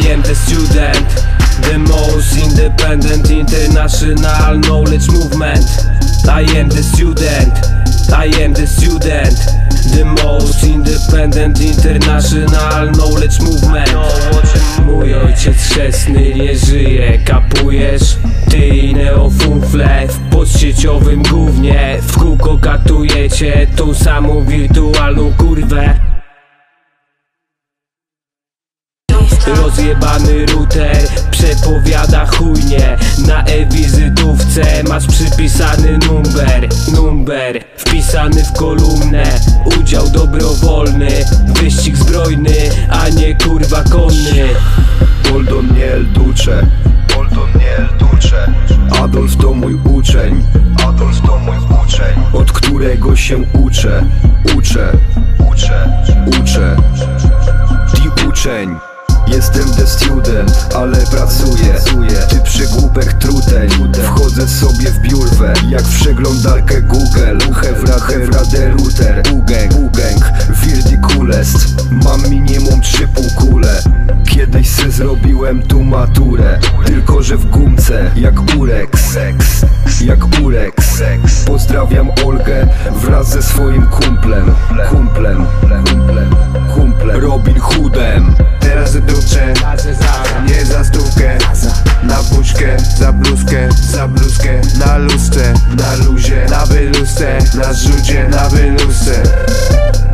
the student The most independent international knowledge movement. I am the student I am the student The most independent international knowledge movement. Mój ojciec chrzestny nie żyje, kapujesz? Ty i neofunfle w podsieciowym gównie W kółko katujecie tą samą wirtualną kurwę Rozjebany router przepowiada chujnie. Na e-wizytówce masz przypisany number Number wpisany w kolumnę. Udział dobrowolny Wyścig zbrojny, a nie kurwa konny. Boldon nie El Duce Boldon nie El Duce Adolf to mój uczeń. Adolf to mój uczeń. Od którego się uczę. Uczę. Uczę. Uczę. Ty uczeń Jestem the student, ale pracuję. Ty przygłupek truteń? Wchodzę sobie w biurwę. Jak w przeglądarkę Google. Hewra, hewra, de router Ugeng, ugeng, wirdi kulest Mam minimum trzy półkule. Kiedyś se zrobiłem tu maturę. Tylko, że w gumce. Jak urex. Jak urex. Pozdrawiam Olgę Wraz ze swoim Kumplem. Kumplem na luzie, na wylusce Na rzucie, na wylusce.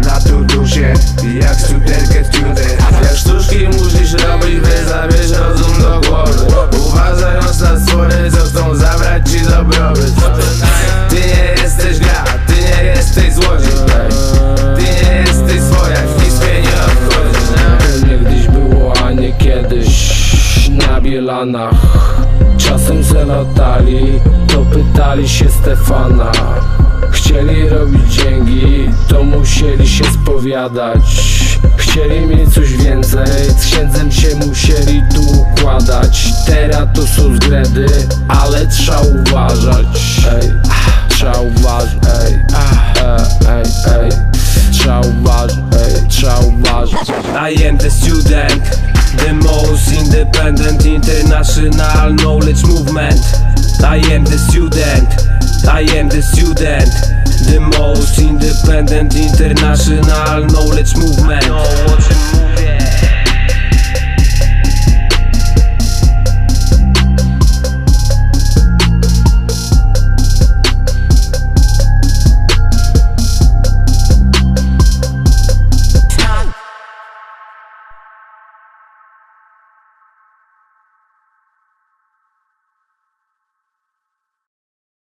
Na tutusie, jak studerkę student. Jak sztuczki musisz robić, by zabierz rozum do głowy. Uważając na stwory, co chcą zabrać ci dobrobyt Ty nie jesteś gra, ty nie jesteś złodziej. Ty nie jesteś swoja, nic mnie nie obchodzi Niegdyś było, a nie kiedyś. Na Bielanach Czasem se latali, to pytali się Stefana. Chcieli robić dzięki, to musieli się spowiadać. Chcieli mieć coś więcej, z księdzem się musieli tu układać. Teraz to są zgredy, ale trzeba uważać. Ej, trzeba uważać, ej, ej, ej, ej. Trzeba uważać, ej, trzeba uważać I am the student The most independent international knowledge movement. I am the student I am the student. The most independent international knowledge movement